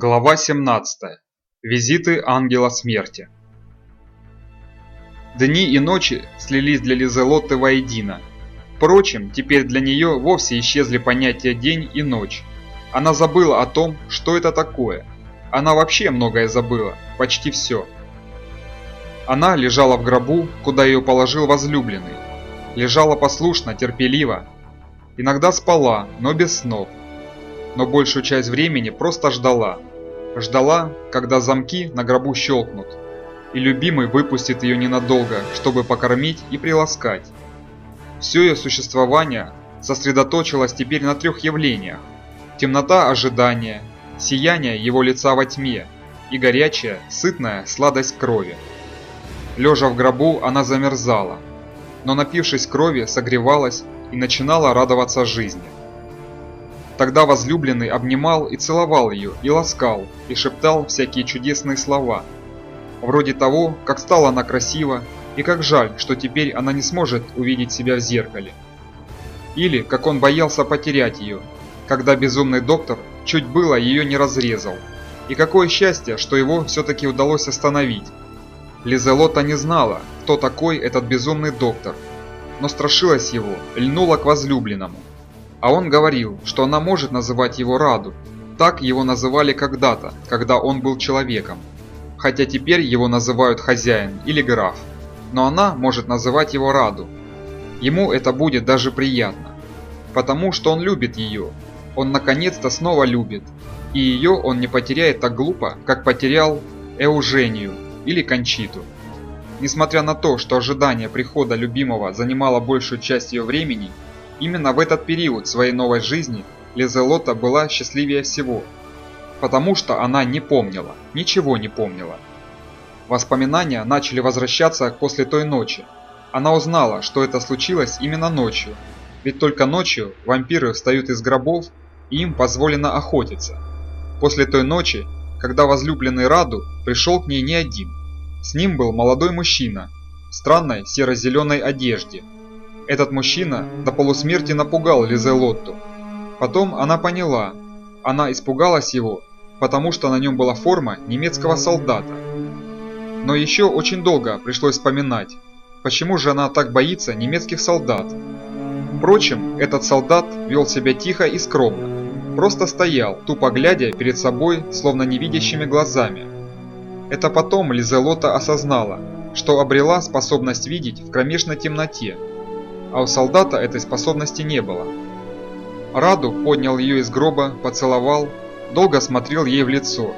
Глава 17. Визиты Ангела Смерти. Дни и ночи слились для Лизелотты воедино. Впрочем, теперь для нее вовсе исчезли понятия день и ночь. Она забыла о том, что это такое. Она вообще многое забыла, почти все. Она лежала в гробу, куда ее положил возлюбленный. Лежала послушно, терпеливо. Иногда спала, но без снов но большую часть времени просто ждала. Ждала, когда замки на гробу щелкнут, и любимый выпустит ее ненадолго, чтобы покормить и приласкать. Все ее существование сосредоточилось теперь на трех явлениях. Темнота ожидания, сияние его лица во тьме и горячая, сытная сладость крови. Лежа в гробу, она замерзала, но напившись крови, согревалась и начинала радоваться жизни. Тогда возлюбленный обнимал и целовал ее, и ласкал, и шептал всякие чудесные слова. Вроде того, как стала она красива, и как жаль, что теперь она не сможет увидеть себя в зеркале. Или как он боялся потерять ее, когда безумный доктор чуть было ее не разрезал. И какое счастье, что его все-таки удалось остановить. Лизелота не знала, кто такой этот безумный доктор, но страшилась его, льнула к возлюбленному. А он говорил, что она может называть его Раду. Так его называли когда-то, когда он был человеком. Хотя теперь его называют хозяин или граф. Но она может называть его Раду. Ему это будет даже приятно. Потому что он любит ее. Он наконец-то снова любит. И ее он не потеряет так глупо, как потерял Эужению или Кончиту. Несмотря на то, что ожидание прихода любимого занимало большую часть ее времени, Именно в этот период своей новой жизни Лизелота была счастливее всего, потому что она не помнила, ничего не помнила. Воспоминания начали возвращаться после той ночи. Она узнала, что это случилось именно ночью, ведь только ночью вампиры встают из гробов и им позволено охотиться. После той ночи, когда возлюбленный Раду пришел к ней не один. С ним был молодой мужчина в странной серо-зеленой одежде – этот мужчина до полусмерти напугал Лизелотту. Потом она поняла, она испугалась его, потому что на нем была форма немецкого солдата. Но еще очень долго пришлось вспоминать, почему же она так боится немецких солдат. Впрочем, этот солдат вел себя тихо и скромно, просто стоял, тупо глядя перед собой, словно невидящими глазами. Это потом Лизелота осознала, что обрела способность видеть в кромешной темноте, а у солдата этой способности не было. Раду поднял ее из гроба, поцеловал, долго смотрел ей в лицо,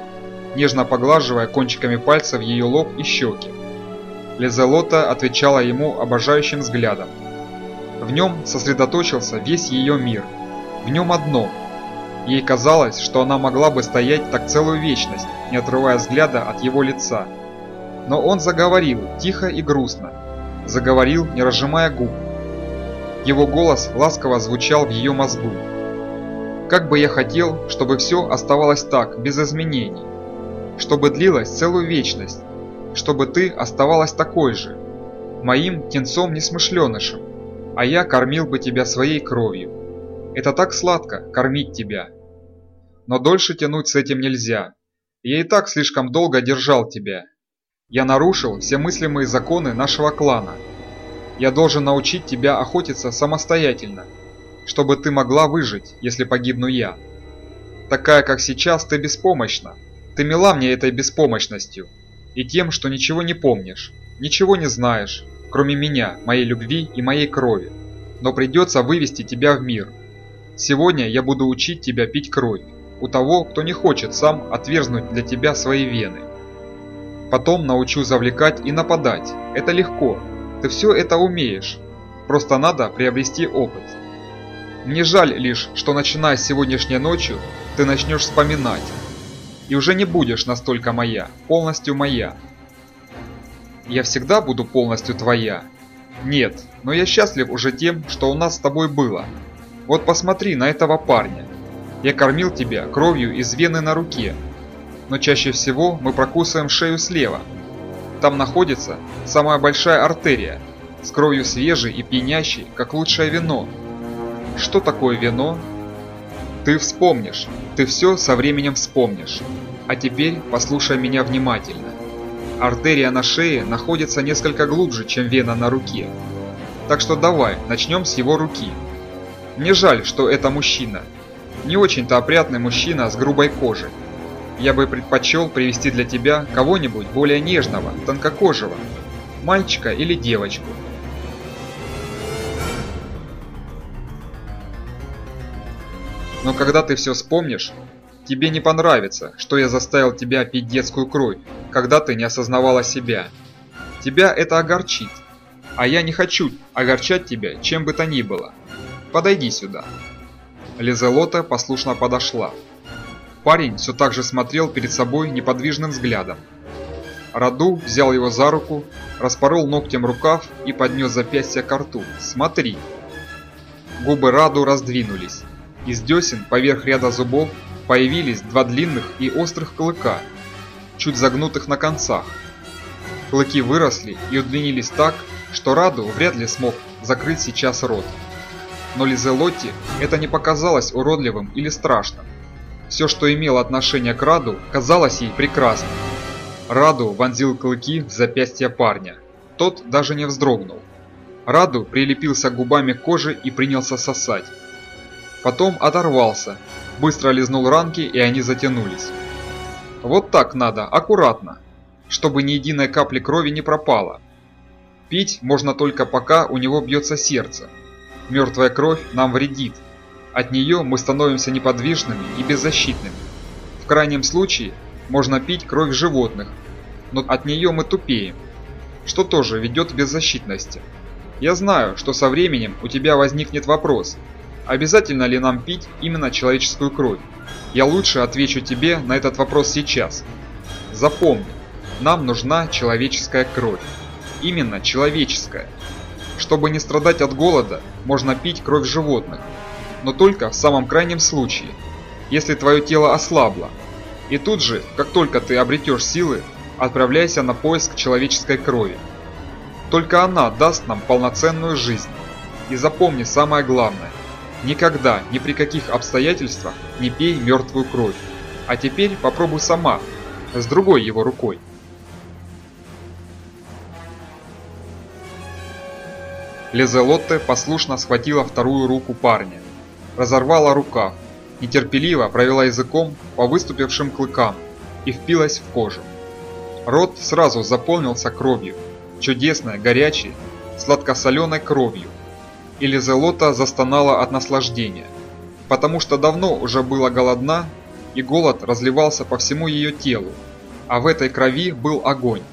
нежно поглаживая кончиками пальцев ее лоб и щеки. Лизелота отвечала ему обожающим взглядом. В нем сосредоточился весь ее мир, в нем одно. Ей казалось, что она могла бы стоять так целую вечность, не отрывая взгляда от его лица. Но он заговорил тихо и грустно, заговорил, не разжимая губ, его голос ласково звучал в ее мозгу. Как бы я хотел, чтобы все оставалось так, без изменений. Чтобы длилась целую вечность. Чтобы ты оставалась такой же. Моим тенцом-несмышленышем. А я кормил бы тебя своей кровью. Это так сладко, кормить тебя. Но дольше тянуть с этим нельзя. Я и так слишком долго держал тебя. Я нарушил все мыслимые законы нашего клана – я должен научить тебя охотиться самостоятельно, чтобы ты могла выжить, если погибну я. Такая, как сейчас, ты беспомощна. Ты мила мне этой беспомощностью и тем, что ничего не помнишь, ничего не знаешь, кроме меня, моей любви и моей крови. Но придется вывести тебя в мир. Сегодня я буду учить тебя пить кровь у того, кто не хочет сам отверзнуть для тебя свои вены. Потом научу завлекать и нападать. Это легко, ты все это умеешь, просто надо приобрести опыт. Мне жаль лишь, что начиная с сегодняшней ночью, ты начнешь вспоминать. И уже не будешь настолько моя, полностью моя. Я всегда буду полностью твоя. Нет, но я счастлив уже тем, что у нас с тобой было. Вот посмотри на этого парня. Я кормил тебя кровью из вены на руке. Но чаще всего мы прокусываем шею слева, там находится самая большая артерия, с кровью свежей и пьянящей, как лучшее вино. Что такое вино? Ты вспомнишь, ты все со временем вспомнишь. А теперь послушай меня внимательно. Артерия на шее находится несколько глубже, чем вена на руке. Так что давай, начнем с его руки. Мне жаль, что это мужчина. Не очень-то опрятный мужчина с грубой кожей. Я бы предпочел привести для тебя кого-нибудь более нежного, тонкокожего. Мальчика или девочку. Но когда ты все вспомнишь, тебе не понравится, что я заставил тебя пить детскую кровь, когда ты не осознавала себя. Тебя это огорчит, а я не хочу огорчать тебя чем бы то ни было. Подойди сюда. Лизелота послушно подошла. Парень все так же смотрел перед собой неподвижным взглядом. Раду взял его за руку, распорол ногтем рукав и поднес запястье к рту. «Смотри!» Губы Раду раздвинулись. Из десен поверх ряда зубов появились два длинных и острых клыка, чуть загнутых на концах. Клыки выросли и удлинились так, что Раду вряд ли смог закрыть сейчас рот. Но Лизелотти это не показалось уродливым или страшным. Все, что имело отношение к Раду, казалось ей прекрасным. Раду вонзил клыки в запястье парня. Тот даже не вздрогнул. Раду прилепился губами к коже и принялся сосать. Потом оторвался, быстро лизнул ранки и они затянулись. Вот так надо, аккуратно, чтобы ни единой капли крови не пропало. Пить можно только пока у него бьется сердце. Мертвая кровь нам вредит. От нее мы становимся неподвижными и беззащитными. В крайнем случае можно пить кровь животных, но от нее мы тупеем, что тоже ведет к беззащитности. Я знаю, что со временем у тебя возникнет вопрос – Обязательно ли нам пить именно человеческую кровь? Я лучше отвечу тебе на этот вопрос сейчас. Запомни, нам нужна человеческая кровь. Именно человеческая. Чтобы не страдать от голода, можно пить кровь животных. Но только в самом крайнем случае, если твое тело ослабло. И тут же, как только ты обретешь силы, отправляйся на поиск человеческой крови. Только она даст нам полноценную жизнь. И запомни самое главное. Никогда, ни при каких обстоятельствах не пей мертвую кровь. А теперь попробуй сама, с другой его рукой. Лизелотте послушно схватила вторую руку парня. Разорвала рукав, нетерпеливо провела языком по выступившим клыкам и впилась в кожу. Рот сразу заполнился кровью, чудесной, горячей, сладкосоленой кровью, и Лизелота застонала от наслаждения, потому что давно уже была голодна, и голод разливался по всему ее телу, а в этой крови был огонь.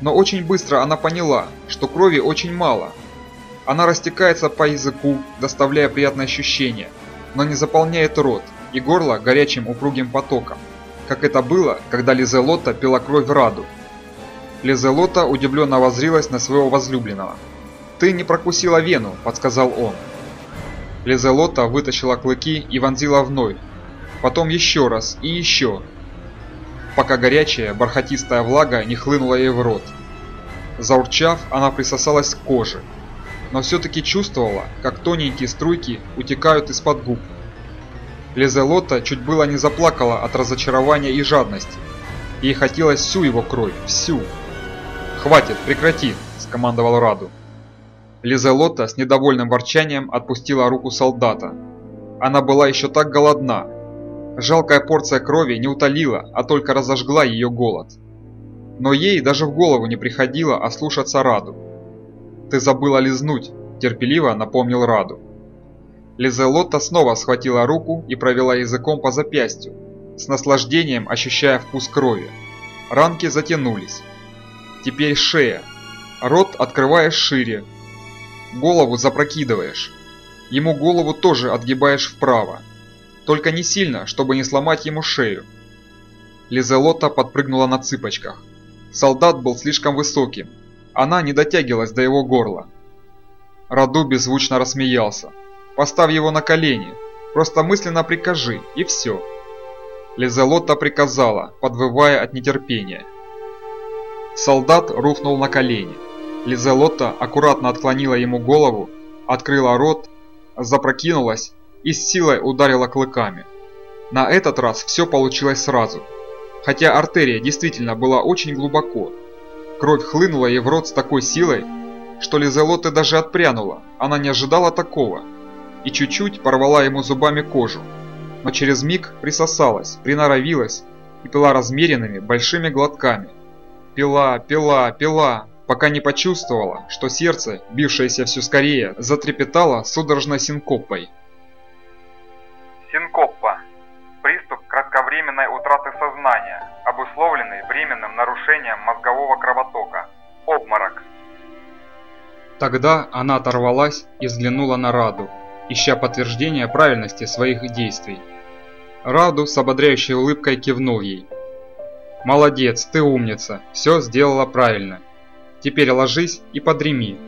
Но очень быстро она поняла, что крови очень мало. Она растекается по языку, доставляя приятное ощущение, но не заполняет рот и горло горячим упругим потоком, как это было, когда Лизелота пила кровь в Раду. Лизелота удивленно воззрилась на своего возлюбленного – «Ты не прокусила вену», – подсказал он. Лизелота вытащила клыки и вонзила вновь. Потом еще раз и еще, пока горячая бархатистая влага не хлынула ей в рот. Заурчав, она присосалась к коже, но все-таки чувствовала, как тоненькие струйки утекают из-под губ. Лизелота чуть было не заплакала от разочарования и жадности. Ей хотелось всю его кровь, всю. «Хватит, прекрати!» – скомандовал Раду. Лизелота с недовольным ворчанием отпустила руку солдата. Она была еще так голодна. Жалкая порция крови не утолила, а только разожгла ее голод. Но ей даже в голову не приходило ослушаться Раду. «Ты забыла лизнуть», – терпеливо напомнил Раду. Лизелотта снова схватила руку и провела языком по запястью, с наслаждением ощущая вкус крови. Ранки затянулись. Теперь шея. Рот открываешь шире, голову запрокидываешь. Ему голову тоже отгибаешь вправо. Только не сильно, чтобы не сломать ему шею. Лизелота подпрыгнула на цыпочках. Солдат был слишком высоким. Она не дотягивалась до его горла. Раду беззвучно рассмеялся. «Поставь его на колени. Просто мысленно прикажи, и все». Лизелота приказала, подвывая от нетерпения. Солдат рухнул на колени. Лизелотта аккуратно отклонила ему голову, открыла рот, запрокинулась и с силой ударила клыками. На этот раз все получилось сразу. Хотя артерия действительно была очень глубоко. Кровь хлынула ей в рот с такой силой, что Лизелоте даже отпрянула, она не ожидала такого, и чуть-чуть порвала ему зубами кожу, но через миг присосалась, приноровилась и пила размеренными большими глотками. Пила, пила, пила, пока не почувствовала, что сердце, бившееся все скорее, затрепетало судорожной синкопой. Кратковременной утраты сознания, обусловленный временным нарушением мозгового кровотока. Обморок. Тогда она оторвалась и взглянула на Раду, ища подтверждения правильности своих действий. Раду с ободряющей улыбкой кивнул ей. «Молодец, ты умница, все сделала правильно. Теперь ложись и подреми.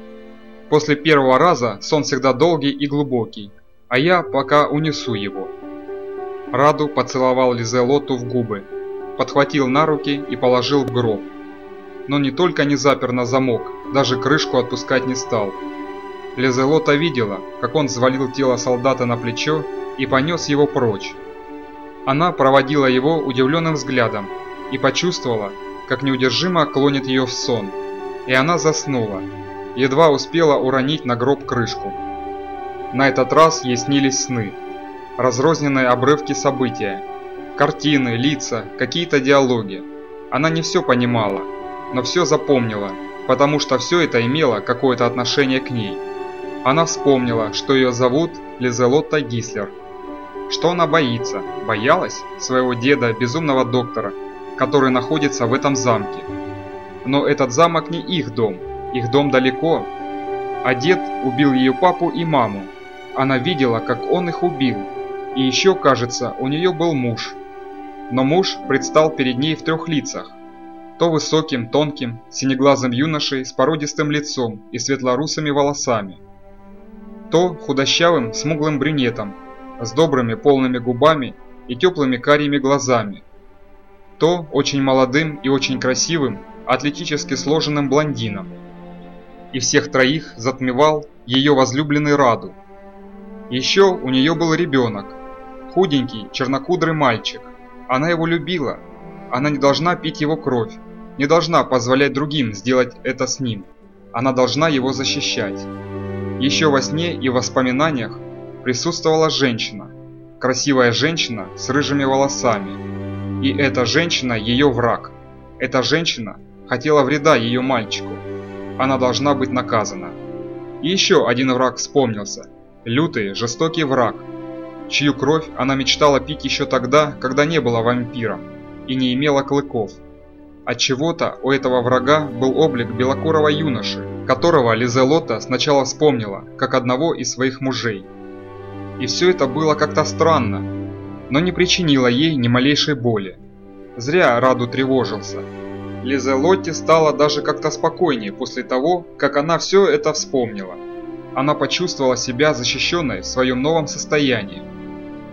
После первого раза сон всегда долгий и глубокий, а я пока унесу его». Раду поцеловал Лизелоту в губы, подхватил на руки и положил в гроб. Но не только не запер на замок, даже крышку отпускать не стал. Лизелота видела, как он взвалил тело солдата на плечо и понес его прочь. Она проводила его удивленным взглядом и почувствовала, как неудержимо клонит ее в сон. И она заснула, едва успела уронить на гроб крышку. На этот раз ей снились сны. Разрозненные обрывки события. Картины, лица, какие-то диалоги. Она не все понимала, но все запомнила, потому что все это имело какое-то отношение к ней. Она вспомнила, что ее зовут Лизелотта Гислер. Что она боится? Боялась своего деда, безумного доктора, который находится в этом замке. Но этот замок не их дом, их дом далеко. А дед убил ее папу и маму. Она видела, как он их убил. И еще, кажется, у нее был муж. Но муж предстал перед ней в трех лицах то высоким, тонким, синеглазым юношей с породистым лицом и светлорусыми волосами, то худощавым, смуглым брюнетом с добрыми полными губами и теплыми карими глазами, то очень молодым и очень красивым, атлетически сложенным блондином. И всех троих затмевал ее возлюбленный Раду. Еще у нее был ребенок, худенький, чернокудрый мальчик. Она его любила, она не должна пить его кровь, не должна позволять другим сделать это с ним. Она должна его защищать. Еще во сне и в воспоминаниях присутствовала женщина. Красивая женщина с рыжими волосами. И эта женщина ее враг. Эта женщина хотела вреда ее мальчику. Она должна быть наказана. И еще один враг вспомнился. Лютый, жестокий враг, чью кровь она мечтала пить еще тогда, когда не была вампиром и не имела клыков. От чего-то у этого врага был облик белокурого юноши, которого Лизелота сначала вспомнила, как одного из своих мужей. И все это было как-то странно, но не причинило ей ни малейшей боли. Зря Раду тревожился. Лизелотте стало даже как-то спокойнее после того, как она все это вспомнила. Она почувствовала себя защищенной в своем новом состоянии.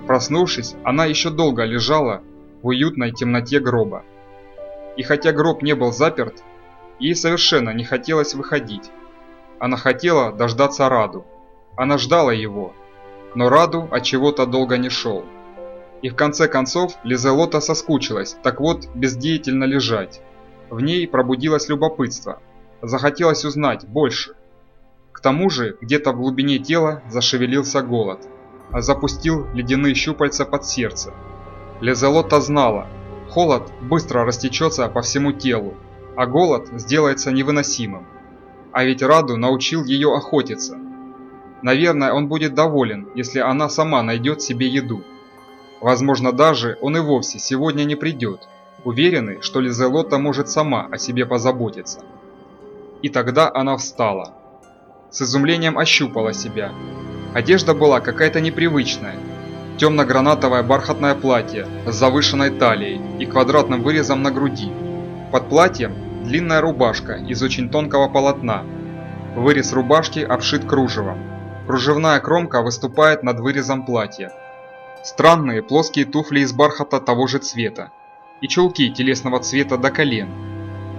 Проснувшись, она еще долго лежала в уютной темноте гроба. И хотя гроб не был заперт, ей совершенно не хотелось выходить. Она хотела дождаться Раду. Она ждала его, но Раду от чего-то долго не шел. И в конце концов Лизелота соскучилась, так вот бездеятельно лежать. В ней пробудилось любопытство. Захотелось узнать больше. К тому же где-то в глубине тела зашевелился голод. Запустил ледяные щупальца под сердце. Лизелота знала, Холод быстро растечется по всему телу, а голод сделается невыносимым. А ведь Раду научил ее охотиться. Наверное, он будет доволен, если она сама найдет себе еду. Возможно, даже он и вовсе сегодня не придет, уверенный, что Лизелота может сама о себе позаботиться. И тогда она встала. С изумлением ощупала себя. Одежда была какая-то непривычная, темно-гранатовое бархатное платье с завышенной талией и квадратным вырезом на груди. Под платьем длинная рубашка из очень тонкого полотна. Вырез рубашки обшит кружевом. Кружевная кромка выступает над вырезом платья. Странные плоские туфли из бархата того же цвета. И чулки телесного цвета до колен.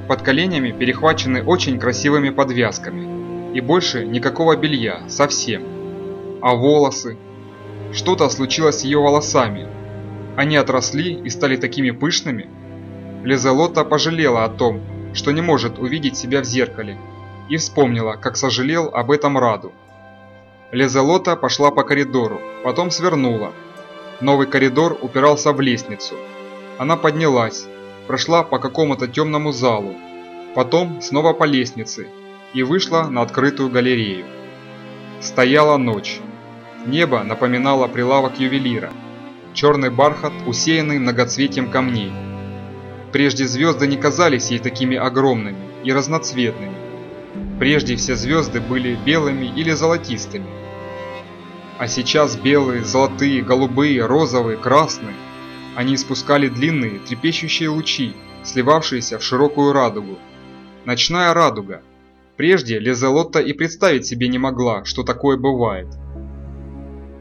Под коленями перехвачены очень красивыми подвязками. И больше никакого белья, совсем. А волосы, что-то случилось с ее волосами. Они отросли и стали такими пышными. Лизелота пожалела о том, что не может увидеть себя в зеркале, и вспомнила, как сожалел об этом Раду. Лизелота пошла по коридору, потом свернула. Новый коридор упирался в лестницу. Она поднялась, прошла по какому-то темному залу, потом снова по лестнице и вышла на открытую галерею. Стояла ночь. Небо напоминало прилавок ювелира. Черный бархат, усеянный многоцветием камней. Прежде звезды не казались ей такими огромными и разноцветными. Прежде все звезды были белыми или золотистыми. А сейчас белые, золотые, голубые, розовые, красные. Они испускали длинные, трепещущие лучи, сливавшиеся в широкую радугу. Ночная радуга. Прежде Лизелотта и представить себе не могла, что такое бывает.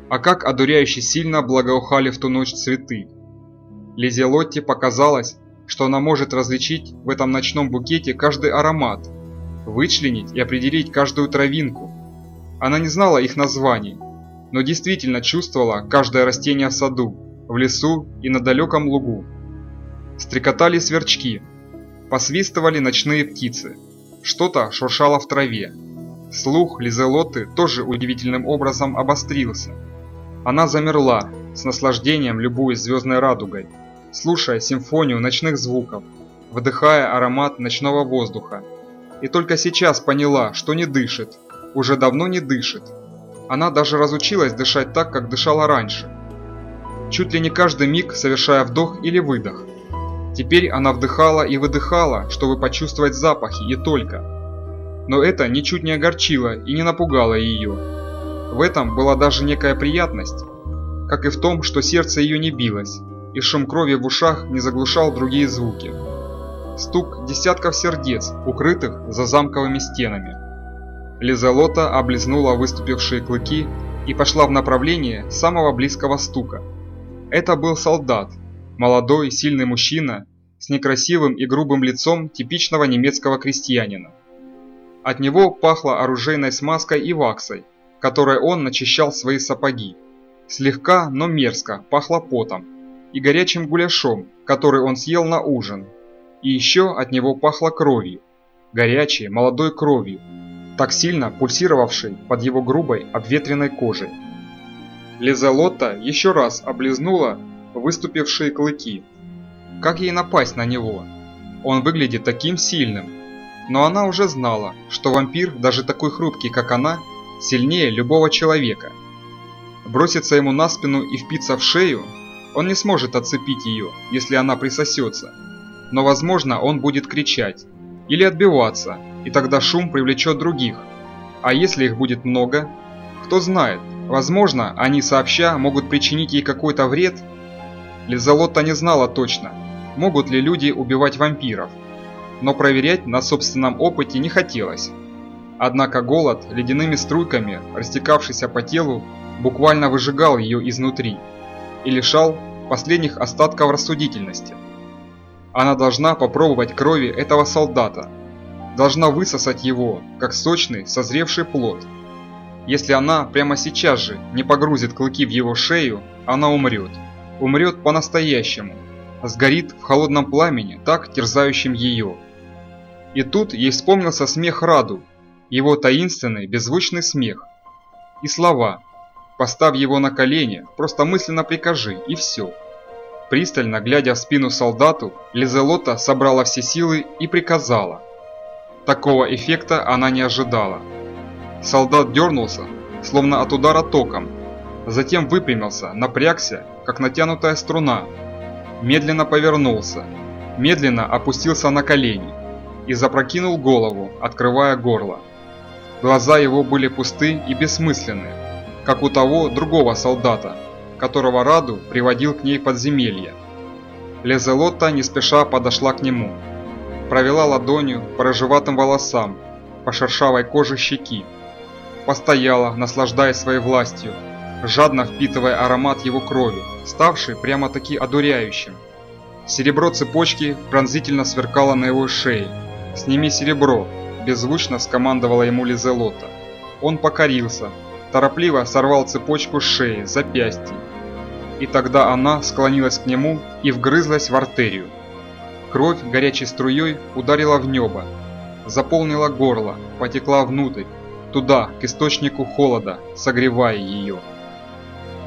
А как одуряюще сильно благоухали в ту ночь цветы. Лизелотте показалось, что она может различить в этом ночном букете каждый аромат, вычленить и определить каждую травинку. Она не знала их названий, но действительно чувствовала каждое растение в саду, в лесу и на далеком лугу. Стрекотали сверчки, посвистывали ночные птицы, что-то шуршало в траве. Слух Лизелоты тоже удивительным образом обострился. Она замерла, с наслаждением любуясь звездной радугой, слушая симфонию ночных звуков, вдыхая аромат ночного воздуха. И только сейчас поняла, что не дышит, уже давно не дышит. Она даже разучилась дышать так, как дышала раньше. Чуть ли не каждый миг совершая вдох или выдох. Теперь она вдыхала и выдыхала, чтобы почувствовать запахи и только. Но это ничуть не огорчило и не напугало ее. В этом была даже некая приятность, как и в том, что сердце ее не билось, и шум крови в ушах не заглушал другие звуки. Стук десятков сердец, укрытых за замковыми стенами. Лизалота облизнула выступившие клыки и пошла в направлении самого близкого стука. Это был солдат, молодой, сильный мужчина с некрасивым и грубым лицом типичного немецкого крестьянина. От него пахло оружейной смазкой и ваксой, которой он начищал свои сапоги. Слегка, но мерзко пахло потом и горячим гуляшом, который он съел на ужин. И еще от него пахло кровью, горячей, молодой кровью, так сильно пульсировавшей под его грубой, обветренной кожей. Лизалотта еще раз облизнула выступившие клыки. Как ей напасть на него? Он выглядит таким сильным. Но она уже знала, что вампир, даже такой хрупкий, как она, сильнее любого человека. Броситься ему на спину и впиться в шею, он не сможет отцепить ее, если она присосется. Но возможно он будет кричать или отбиваться, и тогда шум привлечет других. А если их будет много? Кто знает, возможно они сообща могут причинить ей какой-то вред. Лизалотта не знала точно, могут ли люди убивать вампиров. Но проверять на собственном опыте не хотелось. Однако голод, ледяными струйками, растекавшийся по телу, буквально выжигал ее изнутри и лишал последних остатков рассудительности. Она должна попробовать крови этого солдата, должна высосать его, как сочный, созревший плод. Если она прямо сейчас же не погрузит клыки в его шею, она умрет. Умрет по-настоящему, сгорит в холодном пламени, так терзающем ее. И тут ей вспомнился смех Раду, его таинственный, беззвучный смех. И слова «Поставь его на колени, просто мысленно прикажи, и все». Пристально глядя в спину солдату, Лизелота собрала все силы и приказала. Такого эффекта она не ожидала. Солдат дернулся, словно от удара током, затем выпрямился, напрягся, как натянутая струна, медленно повернулся, медленно опустился на колени и запрокинул голову, открывая горло. Глаза его были пусты и бессмысленны, как у того другого солдата, которого Раду приводил к ней подземелье. Лезелотта не спеша подошла к нему, провела ладонью по рыжеватым волосам, по шершавой коже щеки, постояла, наслаждаясь своей властью, жадно впитывая аромат его крови, ставший прямо-таки одуряющим. Серебро цепочки пронзительно сверкало на его шее. «Сними серебро!» беззвучно скомандовала ему Лизелота. Он покорился, торопливо сорвал цепочку с шеи, запястья. И тогда она склонилась к нему и вгрызлась в артерию. Кровь горячей струей ударила в небо, заполнила горло, потекла внутрь, туда, к источнику холода, согревая ее.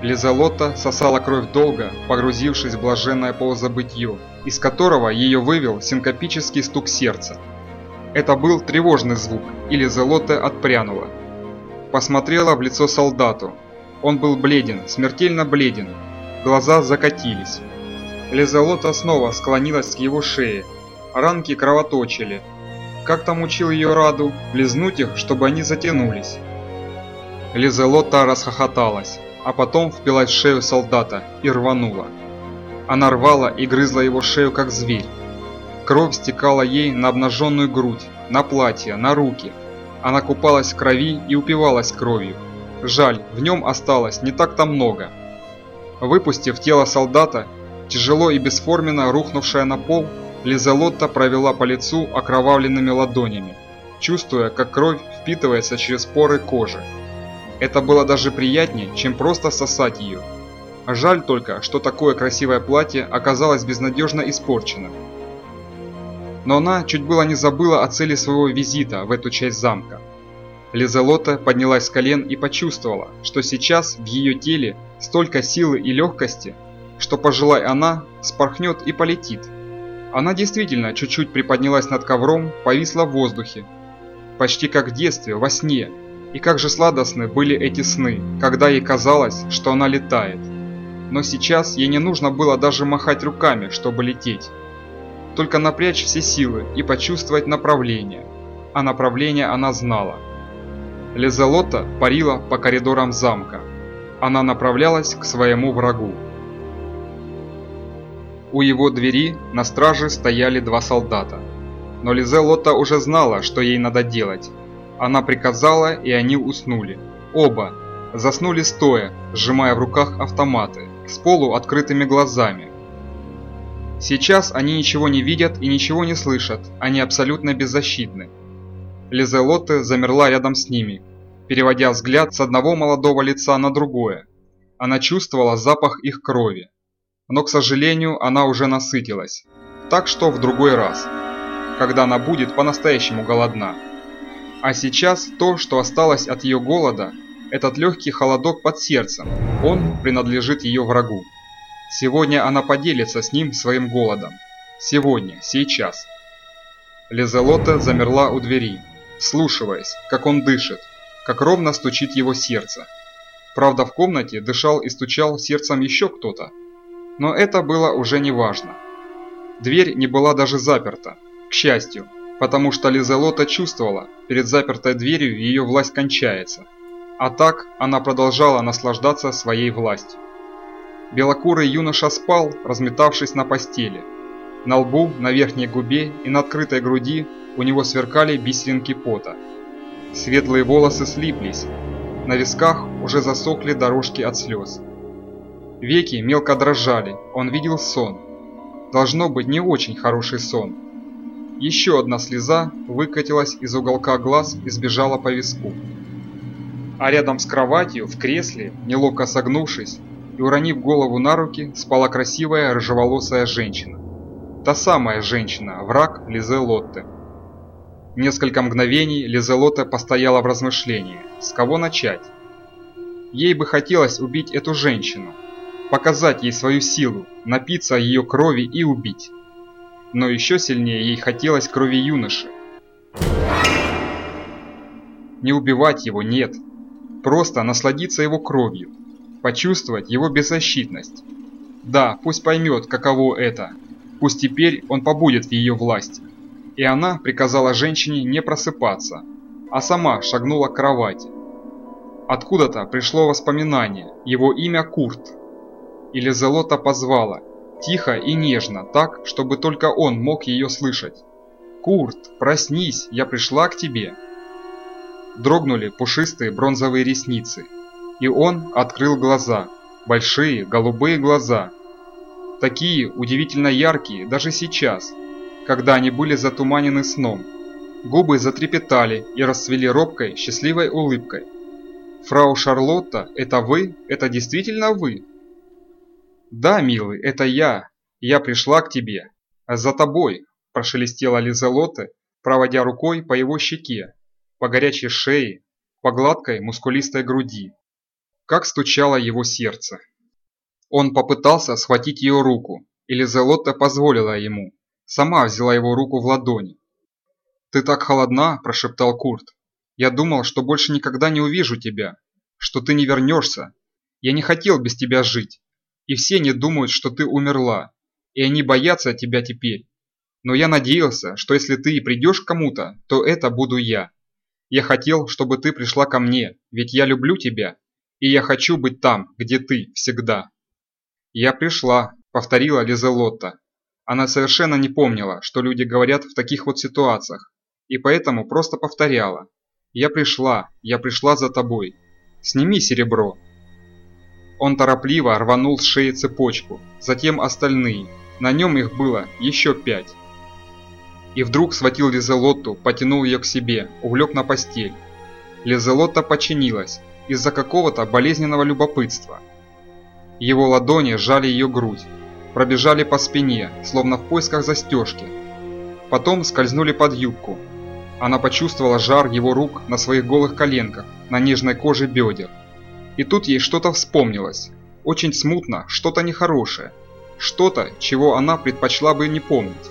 Лизалота сосала кровь долго, погрузившись в блаженное полузабытье, из которого ее вывел синкопический стук сердца. Это был тревожный звук, и Лизалота отпрянула. Посмотрела в лицо солдату. Он был бледен, смертельно бледен. Глаза закатились. Лизалота снова склонилась к его шее. Ранки кровоточили, как там учил ее Раду, лизнуть их, чтобы они затянулись. Лизелота расхохоталась, а потом впилась в шею солдата и рванула. Она рвала и грызла его шею, как зверь. Кровь стекала ей на обнаженную грудь, на платье, на руки. Она купалась в крови и упивалась кровью. Жаль, в нем осталось не так-то много. Выпустив тело солдата, тяжело и бесформенно рухнувшее на пол, Лизалотта провела по лицу окровавленными ладонями, чувствуя, как кровь впитывается через поры кожи. Это было даже приятнее, чем просто сосать ее. Жаль только, что такое красивое платье оказалось безнадежно испорченным. Но она чуть было не забыла о цели своего визита в эту часть замка. Лизалота поднялась с колен и почувствовала, что сейчас в ее теле столько силы и легкости, что, пожелай она, спорхнет и полетит. Она действительно чуть-чуть приподнялась над ковром, повисла в воздухе. Почти как в детстве, во сне. И как же сладостны были эти сны, когда ей казалось, что она летает. Но сейчас ей не нужно было даже махать руками, чтобы лететь. Только напрячь все силы и почувствовать направление. А направление она знала. Лизалота парила по коридорам замка. Она направлялась к своему врагу. У его двери на страже стояли два солдата. Но Лизе уже знала, что ей надо делать. Она приказала, и они уснули. Оба. Заснули стоя, сжимая в руках автоматы, с полу открытыми глазами. Сейчас они ничего не видят и ничего не слышат, они абсолютно беззащитны. Лизе Лотте замерла рядом с ними, переводя взгляд с одного молодого лица на другое. Она чувствовала запах их крови но, к сожалению, она уже насытилась. Так что в другой раз, когда она будет по-настоящему голодна. А сейчас то, что осталось от ее голода, этот легкий холодок под сердцем, он принадлежит ее врагу. Сегодня она поделится с ним своим голодом. Сегодня, сейчас. Лизелота замерла у двери, слушаясь, как он дышит, как ровно стучит его сердце. Правда, в комнате дышал и стучал сердцем еще кто-то, но это было уже не важно. Дверь не была даже заперта, к счастью, потому что Лизелота чувствовала, перед запертой дверью ее власть кончается. А так она продолжала наслаждаться своей властью. Белокурый юноша спал, разметавшись на постели. На лбу, на верхней губе и на открытой груди у него сверкали бисеринки пота. Светлые волосы слиплись, на висках уже засохли дорожки от слез. Веки мелко дрожали, он видел сон. Должно быть не очень хороший сон. Еще одна слеза выкатилась из уголка глаз и сбежала по виску. А рядом с кроватью, в кресле, неловко согнувшись и уронив голову на руки, спала красивая рыжеволосая женщина. Та самая женщина, враг Лизе Лотте. Несколько мгновений Лизе Лотте постояла в размышлении, с кого начать. Ей бы хотелось убить эту женщину, показать ей свою силу, напиться ее крови и убить. Но еще сильнее ей хотелось крови юноши. Не убивать его, нет. Просто насладиться его кровью, почувствовать его беззащитность. Да, пусть поймет, каково это. Пусть теперь он побудет в ее власти. И она приказала женщине не просыпаться, а сама шагнула к кровати. Откуда-то пришло воспоминание, его имя Курт. Или Зелота позвала, тихо и нежно, так, чтобы только он мог ее слышать. «Курт, проснись, я пришла к тебе!» Дрогнули пушистые бронзовые ресницы, и он открыл глаза, большие голубые глаза. Такие удивительно яркие даже сейчас, когда они были затуманены сном. Губы затрепетали и расцвели робкой, счастливой улыбкой. «Фрау Шарлотта, это вы? Это действительно вы?» «Да, милый, это я. Я пришла к тебе. «За тобой!» – прошелестела Лизелоте, проводя рукой по его щеке, по горячей шее, по гладкой мускулистой груди. Как стучало его сердце. Он попытался схватить ее руку, и Лизелотта позволила ему, сама взяла его руку в ладони. «Ты так холодна!» – прошептал Курт. «Я думал, что больше никогда не увижу тебя, что ты не вернешься. Я не хотел без тебя жить, и все не думают, что ты умерла, и они боятся тебя теперь. Но я надеялся, что если ты и придешь к кому-то, то это буду я. Я хотел, чтобы ты пришла ко мне, ведь я люблю тебя, и я хочу быть там, где ты, всегда». «Я пришла», – повторила Лизелотта. Она совершенно не помнила, что люди говорят в таких вот ситуациях, и поэтому просто повторяла. «Я пришла, я пришла за тобой. Сними серебро». Он торопливо рванул с шеи цепочку, затем остальные. На нем их было еще пять. И вдруг схватил Лизелотту, потянул ее к себе, увлек на постель. Лизелотта подчинилась из-за какого-то болезненного любопытства. Его ладони сжали ее грудь, пробежали по спине, словно в поисках застежки. Потом скользнули под юбку. Она почувствовала жар его рук на своих голых коленках, на нежной коже бедер. И тут ей что-то вспомнилось. Очень смутно, что-то нехорошее. Что-то, чего она предпочла бы не помнить.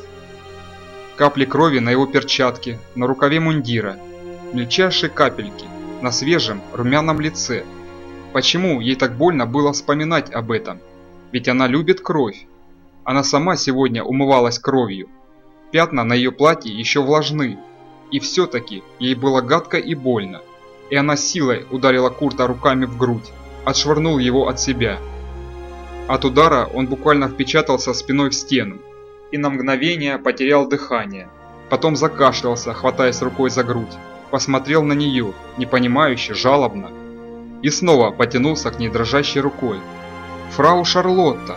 Капли крови на его перчатке, на рукаве мундира. Мельчайшие капельки на свежем, румяном лице. Почему ей так больно было вспоминать об этом? Ведь она любит кровь. Она сама сегодня умывалась кровью. Пятна на ее платье еще влажны. И все-таки ей было гадко и больно и она силой ударила Курта руками в грудь, отшвырнул его от себя. От удара он буквально впечатался спиной в стену и на мгновение потерял дыхание. Потом закашлялся, хватаясь рукой за грудь, посмотрел на нее, непонимающе, жалобно, и снова потянулся к ней дрожащей рукой. «Фрау Шарлотта!»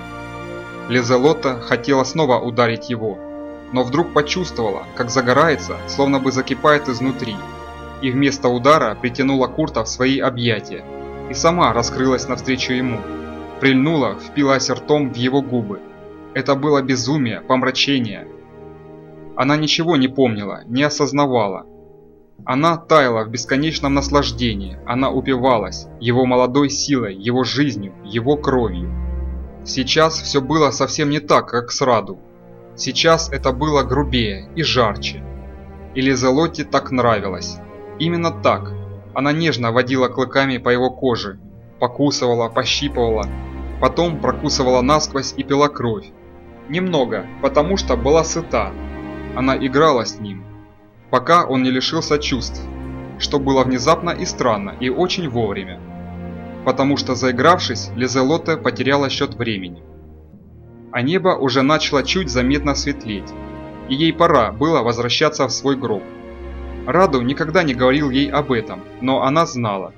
Лизелотта хотела снова ударить его, но вдруг почувствовала, как загорается, словно бы закипает изнутри, и вместо удара притянула Курта в свои объятия и сама раскрылась навстречу ему. Прильнула, впилась ртом в его губы. Это было безумие, помрачение. Она ничего не помнила, не осознавала. Она таяла в бесконечном наслаждении, она упивалась его молодой силой, его жизнью, его кровью. Сейчас все было совсем не так, как с Раду. Сейчас это было грубее и жарче. И Лизелотте так нравилось. Именно так. Она нежно водила клыками по его коже, покусывала, пощипывала, потом прокусывала насквозь и пила кровь. Немного, потому что была сыта. Она играла с ним, пока он не лишился чувств, что было внезапно и странно, и очень вовремя. Потому что заигравшись, Лизелоте потеряла счет времени. А небо уже начало чуть заметно светлеть, и ей пора было возвращаться в свой гроб. Раду никогда не говорил ей об этом, но она знала.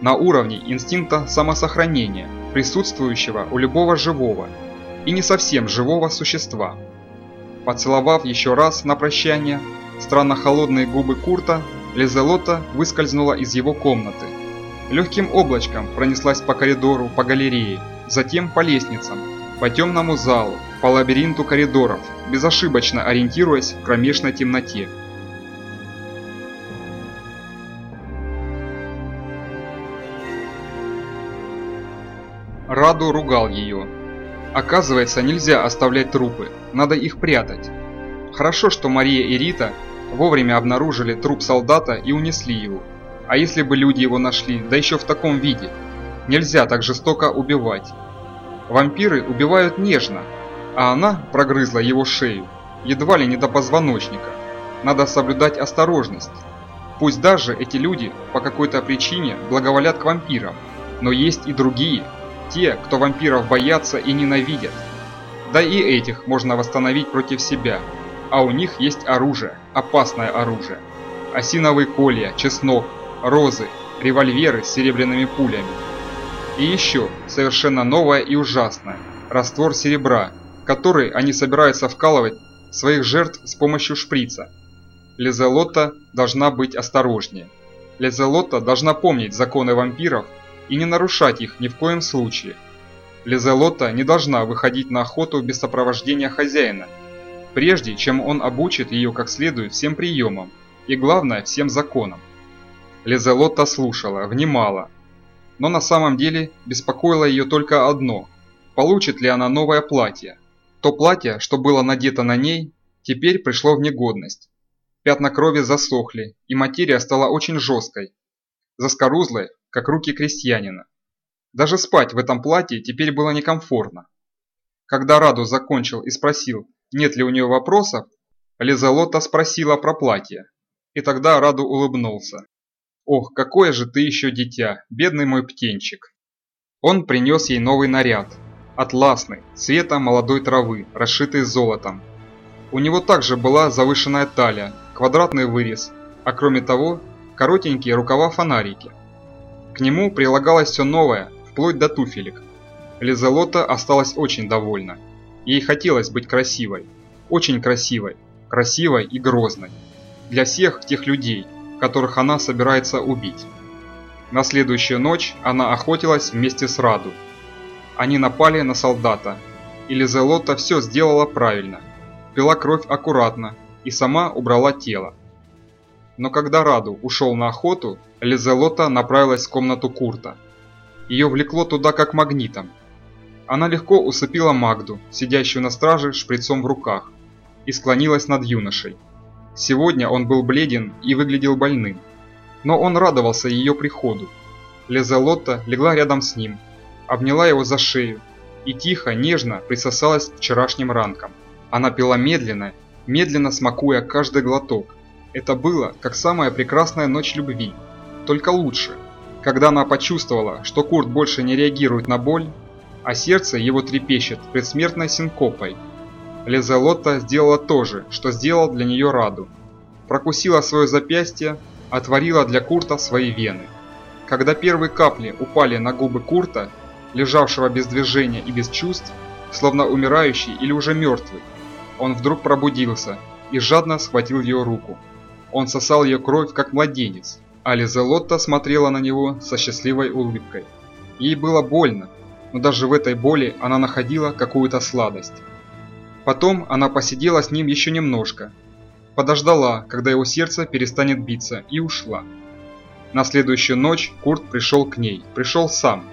На уровне инстинкта самосохранения, присутствующего у любого живого и не совсем живого существа. Поцеловав еще раз на прощание, странно холодные губы Курта, Лизелота выскользнула из его комнаты. Легким облачком пронеслась по коридору, по галерее, затем по лестницам, по темному залу, по лабиринту коридоров, безошибочно ориентируясь в кромешной темноте. Раду ругал ее. Оказывается, нельзя оставлять трупы, надо их прятать. Хорошо, что Мария и Рита вовремя обнаружили труп солдата и унесли его. А если бы люди его нашли, да еще в таком виде? Нельзя так жестоко убивать. Вампиры убивают нежно, а она прогрызла его шею, едва ли не до позвоночника. Надо соблюдать осторожность. Пусть даже эти люди по какой-то причине благоволят к вампирам, но есть и другие – те, кто вампиров боятся и ненавидят. Да и этих можно восстановить против себя, а у них есть оружие, опасное оружие. Осиновые колья, чеснок, розы, револьверы с серебряными пулями. И еще совершенно новое и ужасное – раствор серебра, который они собираются вкалывать своих жертв с помощью шприца. Лизелота должна быть осторожнее. Лизелота должна помнить законы вампиров и не нарушать их ни в коем случае. Лизелота не должна выходить на охоту без сопровождения хозяина. прежде чем он обучит ее как следует всем приемам и, главное, всем законам. Лизелотта слушала, внимала, но на самом деле беспокоило ее только одно – получит ли она новое платье. То платье, что было надето на ней, теперь пришло в негодность. Пятна крови засохли, и материя стала очень жесткой, заскорузлой, как руки крестьянина. Даже спать в этом платье теперь было некомфортно. Когда Раду закончил и спросил, нет ли у нее вопросов, Лизалота спросила про платье. И тогда Раду улыбнулся. «Ох, какое же ты еще дитя, бедный мой птенчик!» Он принес ей новый наряд, атласный, цвета молодой травы, расшитый золотом. У него также была завышенная талия, квадратный вырез, а кроме того, коротенькие рукава-фонарики. К нему прилагалось все новое, вплоть до туфелек. Лизелота осталась очень довольна. Ей хотелось быть красивой, очень красивой, красивой и грозной. Для всех тех людей, которых она собирается убить. На следующую ночь она охотилась вместе с Раду. Они напали на солдата, и Лизелота все сделала правильно. Пила кровь аккуратно и сама убрала тело. Но когда Раду ушел на охоту, Лизелота направилась в комнату Курта. Ее влекло туда как магнитом. Она легко усыпила Магду, сидящую на страже шприцом в руках, и склонилась над юношей. Сегодня он был бледен и выглядел больным. Но он радовался ее приходу. Лизелотта легла рядом с ним, обняла его за шею и тихо, нежно присосалась к вчерашним ранкам. Она пила медленно, медленно смакуя каждый глоток. Это было, как самая прекрасная ночь любви, только лучше. Когда она почувствовала, что Курт больше не реагирует на боль, а сердце его трепещет предсмертной синкопой, Лизелотта сделала то же, что сделал для нее Раду. Прокусила свое запястье, отворила для Курта свои вены. Когда первые капли упали на губы Курта, лежавшего без движения и без чувств, словно умирающий или уже мертвый, он вдруг пробудился и жадно схватил ее руку. Он сосал ее кровь, как младенец, а Лизелотта смотрела на него со счастливой улыбкой. Ей было больно, но даже в этой боли она находила какую-то сладость. Потом она посидела с ним еще немножко, подождала, когда его сердце перестанет биться, и ушла. На следующую ночь Курт пришел к ней, пришел сам.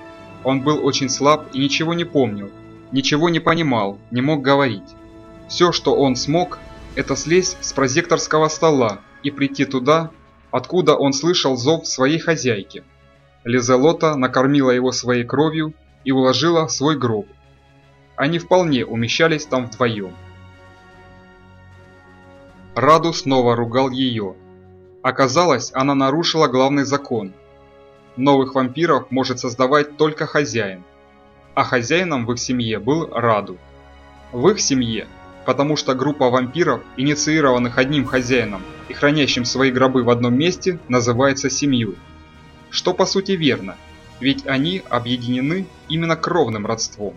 Он был очень слаб и ничего не помнил, ничего не понимал, не мог говорить. Все, что он смог, это слезть с прозекторского стола и прийти туда, откуда он слышал зов своей хозяйки. Лизелота накормила его своей кровью и уложила в свой гроб. Они вполне умещались там вдвоем. Раду снова ругал ее. Оказалось, она нарушила главный закон. Новых вампиров может создавать только хозяин. А хозяином в их семье был Раду. В их семье, потому что группа вампиров, инициированных одним хозяином и хранящим свои гробы в одном месте, называется семьей. Что по сути верно, ведь они объединены именно кровным родством.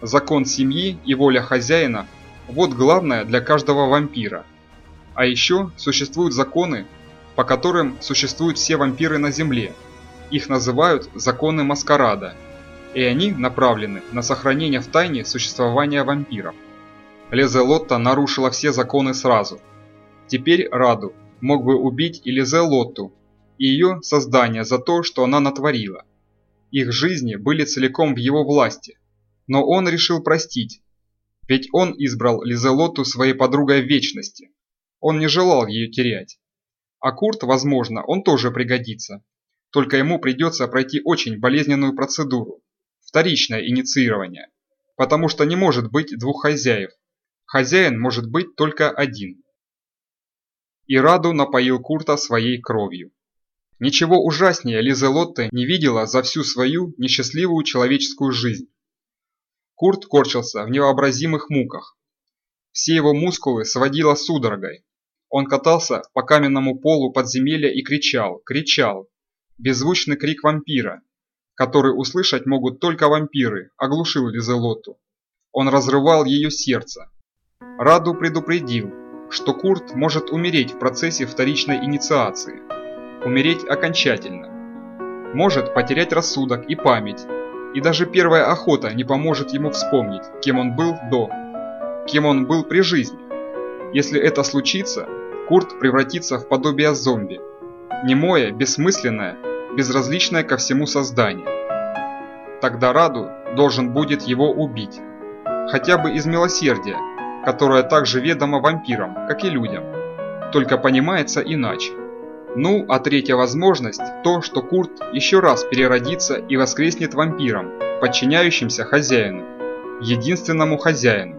Закон семьи и воля хозяина – вот главное для каждого вампира. А еще существуют законы, по которым существуют все вампиры на Земле. Их называют законы маскарада, и они направлены на сохранение в тайне существования вампиров. Лизелотта нарушила все законы сразу. Теперь Раду мог бы убить и Лизелотту, и ее создание за то, что она натворила. Их жизни были целиком в его власти, но он решил простить, ведь он избрал Лизелотту своей подругой вечности. Он не желал ее терять. А Курт, возможно, он тоже пригодится. Только ему придется пройти очень болезненную процедуру. Вторичное инициирование. Потому что не может быть двух хозяев. Хозяин может быть только один. И Раду напоил Курта своей кровью. Ничего ужаснее Лизелотта не видела за всю свою несчастливую человеческую жизнь. Курт корчился в невообразимых муках. Все его мускулы сводило судорогой. Он катался по каменному полу подземелья и кричал, кричал. Беззвучный крик вампира, который услышать могут только вампиры, оглушил Лизелотту. Он разрывал ее сердце. Раду предупредил, что Курт может умереть в процессе вторичной инициации. Умереть окончательно. Может потерять рассудок и память, и даже первая охота не поможет ему вспомнить, кем он был до. кем он был при жизни. Если это случится, Курт превратится в подобие зомби. Немое, бессмысленное, безразличное ко всему созданию. Тогда Раду должен будет его убить. Хотя бы из милосердия, которое также ведомо вампирам, как и людям, только понимается иначе. Ну, а третья возможность – то, что Курт еще раз переродится и воскреснет вампиром, подчиняющимся хозяину, единственному хозяину.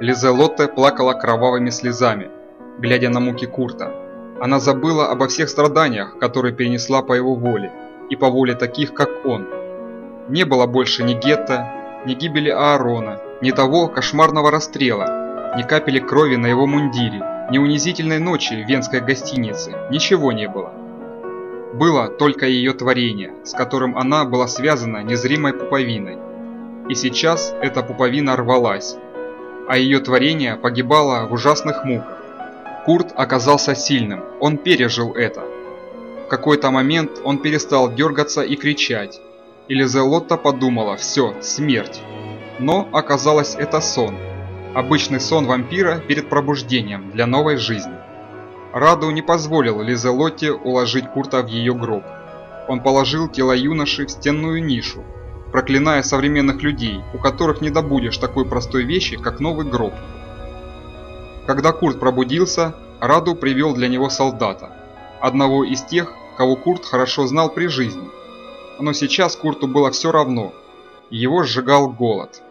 Лизелотте плакала кровавыми слезами, глядя на муки Курта. Она забыла обо всех страданиях, которые перенесла по его воле, и по воле таких, как он. Не было больше ни гетто, ни гибели Аарона, ни того кошмарного расстрела, ни капели крови на его мундире, ни унизительной ночи в венской гостинице, ничего не было. Было только ее творение, с которым она была связана незримой пуповиной. И сейчас эта пуповина рвалась, а ее творение погибало в ужасных муках. Курт оказался сильным, он пережил это. В какой-то момент он перестал дергаться и кричать, и Лизелотта подумала «все, смерть». Но оказалось это сон. Обычный сон вампира перед пробуждением для новой жизни. Раду не позволил Лизелотте уложить Курта в ее гроб. Он положил тело юноши в стенную нишу, проклиная современных людей, у которых не добудешь такой простой вещи, как новый гроб. Когда Курт пробудился, Раду привел для него солдата, одного из тех, кого Курт хорошо знал при жизни – но сейчас Курту было все равно. Его сжигал голод.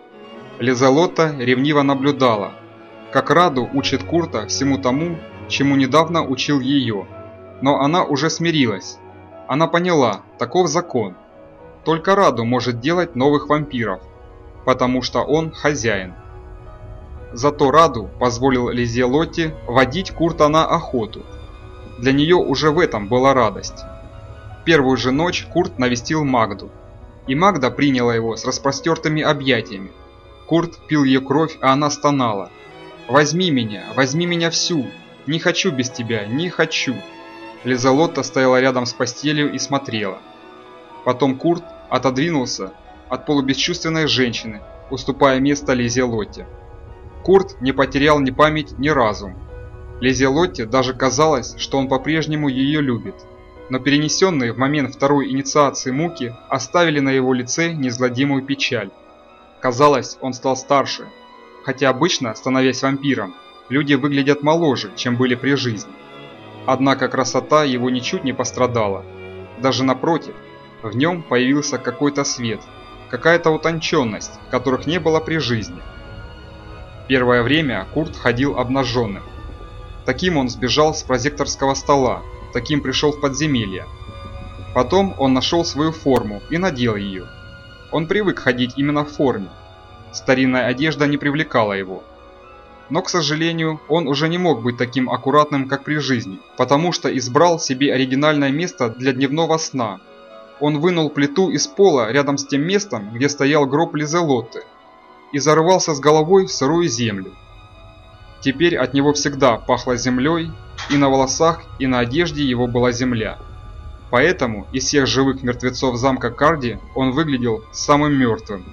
Лизалота ревниво наблюдала, как Раду учит Курта всему тому, чему недавно учил ее. Но она уже смирилась. Она поняла, таков закон. Только Раду может делать новых вампиров, потому что он хозяин. Зато Раду позволил Лизе Лотте водить Курта на охоту. Для нее уже в этом была радость первую же ночь Курт навестил Магду. И Магда приняла его с распростертыми объятиями. Курт пил ее кровь, а она стонала. «Возьми меня, возьми меня всю! Не хочу без тебя, не хочу!» Лизалотта стояла рядом с постелью и смотрела. Потом Курт отодвинулся от полубесчувственной женщины, уступая место Лизе Лотте. Курт не потерял ни память, ни разум. Лизе Лотте даже казалось, что он по-прежнему ее любит но перенесенные в момент второй инициации муки оставили на его лице неизгладимую печаль. Казалось, он стал старше, хотя обычно, становясь вампиром, люди выглядят моложе, чем были при жизни. Однако красота его ничуть не пострадала. Даже напротив, в нем появился какой-то свет, какая-то утонченность, которых не было при жизни. Первое время Курт ходил обнаженным. Таким он сбежал с прозекторского стола, таким пришел в подземелье. Потом он нашел свою форму и надел ее. Он привык ходить именно в форме. Старинная одежда не привлекала его. Но, к сожалению, он уже не мог быть таким аккуратным, как при жизни, потому что избрал себе оригинальное место для дневного сна. Он вынул плиту из пола рядом с тем местом, где стоял гроб Лизелотты, и зарывался с головой в сырую землю. Теперь от него всегда пахло землей, и на волосах, и на одежде его была земля. Поэтому из всех живых мертвецов замка Карди он выглядел самым мертвым,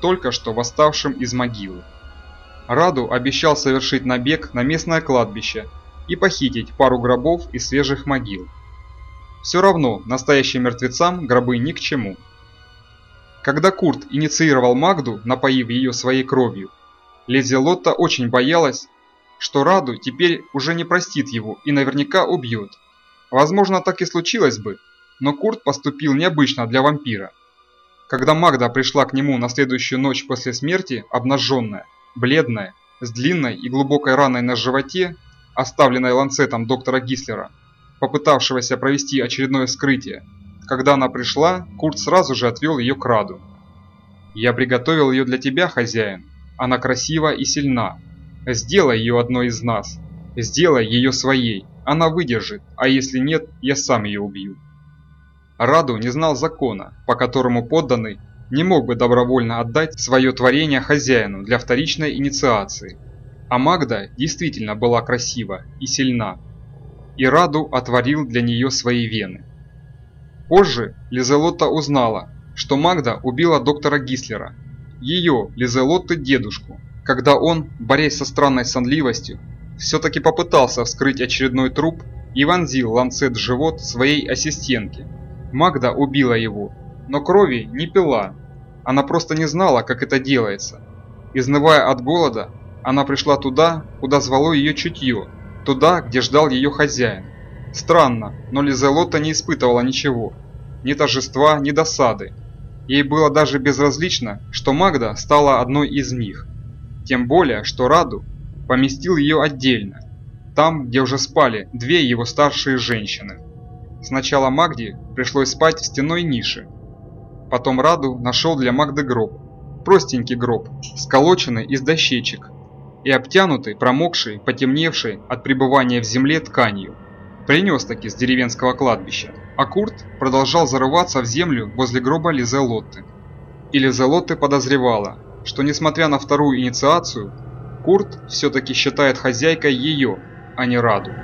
только что восставшим из могилы. Раду обещал совершить набег на местное кладбище и похитить пару гробов из свежих могил. Все равно настоящим мертвецам гробы ни к чему. Когда Курт инициировал Магду, напоив ее своей кровью, леди Лотта очень боялась, что Раду теперь уже не простит его и наверняка убьет. Возможно, так и случилось бы, но Курт поступил необычно для вампира. Когда Магда пришла к нему на следующую ночь после смерти, обнаженная, бледная, с длинной и глубокой раной на животе, оставленной ланцетом доктора Гислера, попытавшегося провести очередное вскрытие, когда она пришла, Курт сразу же отвел ее к Раду. «Я приготовил ее для тебя, хозяин. Она красива и сильна, Сделай ее одной из нас. Сделай ее своей. Она выдержит, а если нет, я сам ее убью. Раду не знал закона, по которому подданный не мог бы добровольно отдать свое творение хозяину для вторичной инициации. А Магда действительно была красива и сильна. И Раду отворил для нее свои вены. Позже Лизелотта узнала, что Магда убила доктора Гислера, ее, Лизелотты, дедушку, когда он, борясь со странной сонливостью, все-таки попытался вскрыть очередной труп и вонзил ланцет в живот своей ассистентки. Магда убила его, но крови не пила. Она просто не знала, как это делается. Изнывая от голода, она пришла туда, куда звало ее чутье, туда, где ждал ее хозяин. Странно, но Лизелота не испытывала ничего. Ни торжества, ни досады. Ей было даже безразлично, что Магда стала одной из них. Тем более, что Раду поместил ее отдельно, там, где уже спали две его старшие женщины. Сначала Магде пришлось спать в стеной нише. Потом Раду нашел для Магды гроб. Простенький гроб, сколоченный из дощечек и обтянутый, промокший, потемневший от пребывания в земле тканью. Принес таки с деревенского кладбища. А Курт продолжал зарываться в землю возле гроба Лизелотты. И Лизелотты подозревала, что несмотря на вторую инициацию, Курт все-таки считает хозяйкой ее, а не Раду.